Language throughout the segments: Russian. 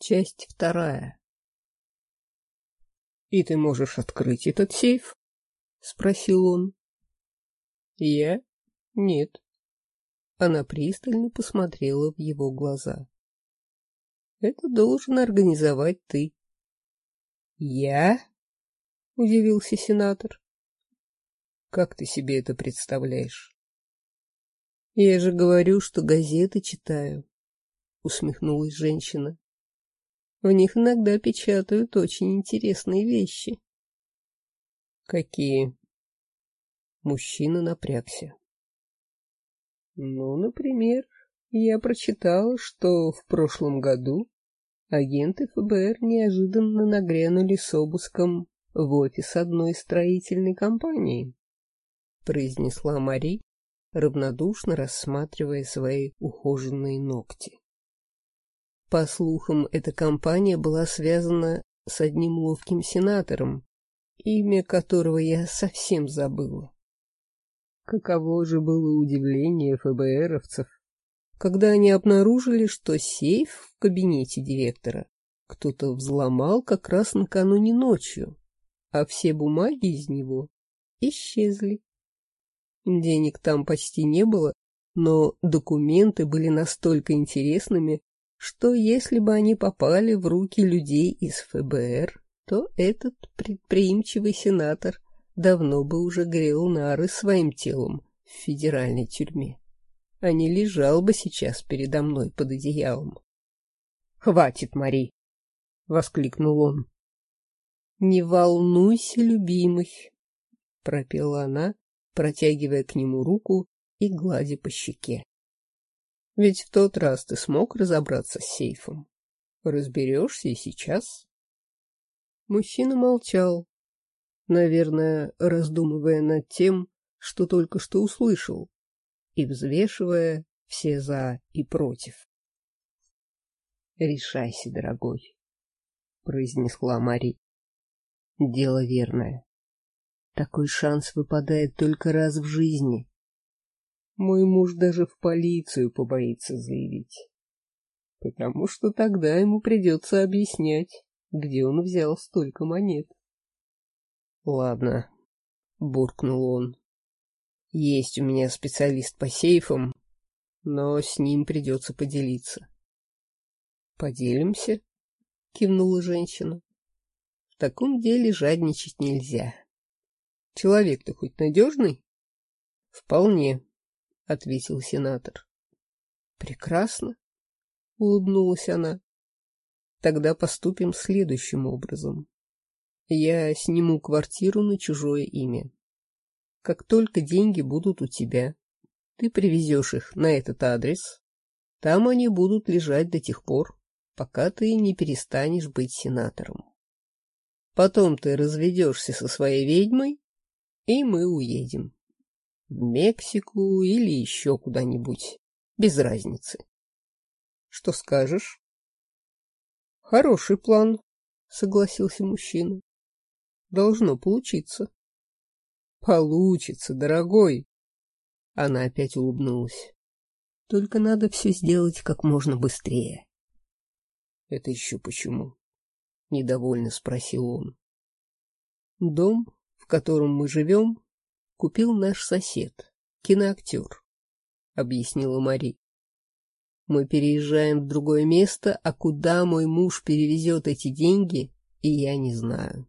Часть вторая. — И ты можешь открыть этот сейф? — спросил он. — Я? Нет. Она пристально посмотрела в его глаза. — Это должен организовать ты. — Я? — удивился сенатор. — Как ты себе это представляешь? — Я же говорю, что газеты читаю, — усмехнулась женщина. В них иногда печатают очень интересные вещи. Какие? Мужчина напрягся. Ну, например, я прочитал, что в прошлом году агенты ФБР неожиданно нагрянули с обыском в офис одной строительной компании, произнесла Мари, равнодушно рассматривая свои ухоженные ногти. По слухам, эта компания была связана с одним ловким сенатором, имя которого я совсем забыла. Каково же было удивление ФБРовцев, когда они обнаружили, что сейф в кабинете директора кто-то взломал как раз накануне ночью, а все бумаги из него исчезли. Денег там почти не было, но документы были настолько интересными, что если бы они попали в руки людей из ФБР, то этот предприимчивый сенатор давно бы уже грел нары своим телом в федеральной тюрьме, а не лежал бы сейчас передо мной под одеялом. — Хватит, Мари! — воскликнул он. — Не волнуйся, любимый! — пропела она, протягивая к нему руку и гладя по щеке. Ведь в тот раз ты смог разобраться с сейфом. Разберешься и сейчас. Мужчина молчал, наверное, раздумывая над тем, что только что услышал, и взвешивая все «за» и «против». «Решайся, дорогой», — произнесла Мари. «Дело верное. Такой шанс выпадает только раз в жизни. Мой муж даже в полицию побоится заявить. Потому что тогда ему придется объяснять, где он взял столько монет. Ладно, буркнул он. Есть у меня специалист по сейфам, но с ним придется поделиться. Поделимся? Кивнула женщина. В таком деле жадничать нельзя. Человек-то хоть надежный? Вполне, — ответил сенатор. — Прекрасно, — улыбнулась она. — Тогда поступим следующим образом. Я сниму квартиру на чужое имя. Как только деньги будут у тебя, ты привезешь их на этот адрес. Там они будут лежать до тех пор, пока ты не перестанешь быть сенатором. Потом ты разведешься со своей ведьмой, и мы уедем Мексику или еще куда-нибудь. Без разницы. Что скажешь? Хороший план, согласился мужчина. Должно получиться. Получится, дорогой. Она опять улыбнулась. Только надо все сделать как можно быстрее. Это еще почему? Недовольно спросил он. Дом, в котором мы живем, купил наш сосед, киноактер, — объяснила Мари. Мы переезжаем в другое место, а куда мой муж перевезет эти деньги, и я не знаю.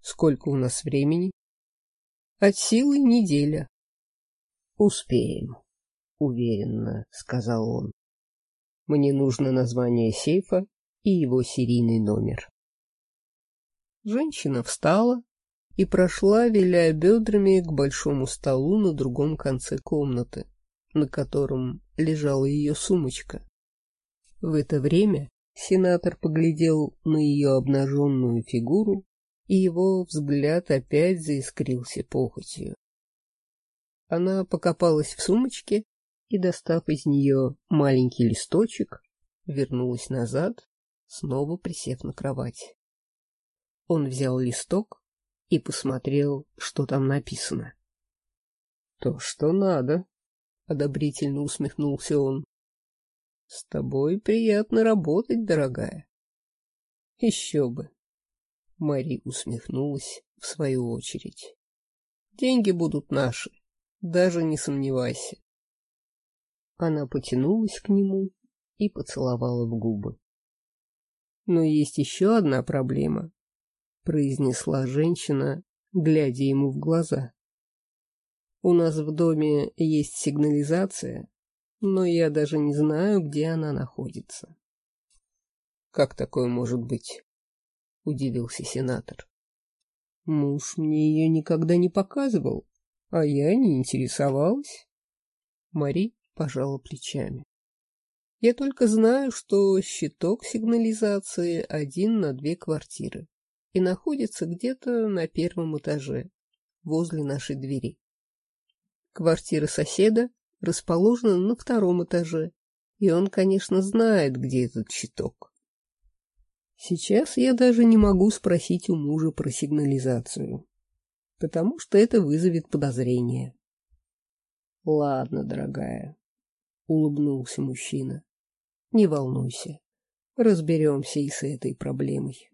Сколько у нас времени? От силы неделя. Успеем, уверенно сказал он. Мне нужно название сейфа и его серийный номер. Женщина встала, и прошла, виляя бедрами, к большому столу на другом конце комнаты, на котором лежала ее сумочка. В это время сенатор поглядел на ее обнаженную фигуру, и его взгляд опять заискрился похотью. Она покопалась в сумочке и, достав из нее маленький листочек, вернулась назад, снова присев на кровать. Он взял листок, и посмотрел, что там написано. — То, что надо, — одобрительно усмехнулся он. С тобой приятно работать, дорогая. Еще бы. Мари усмехнулась в свою очередь. Деньги будут наши, даже не сомневайся. Она потянулась к нему и поцеловала в губы. Но есть еще одна проблема, произнесла женщина, глядя ему в глаза. У нас в доме есть сигнализация, но я даже не знаю, где она находится. Как такое может быть? Удивился сенатор. Муж мне ее никогда не показывал, а я не интересовалась. Мари пожала плечами. Я только знаю, что щиток сигнализации один на две квартиры и находится где-то на первом этаже, возле нашей двери. Квартира соседа расположена на втором этаже, и он, конечно, знает, где этот щиток. Сейчас я даже не могу спросить у мужа про сигнализацию, потому что это вызовет подозрение. — Ладно, дорогая, — улыбнулся мужчина, — не волнуйся, разберемся и с этой проблемой.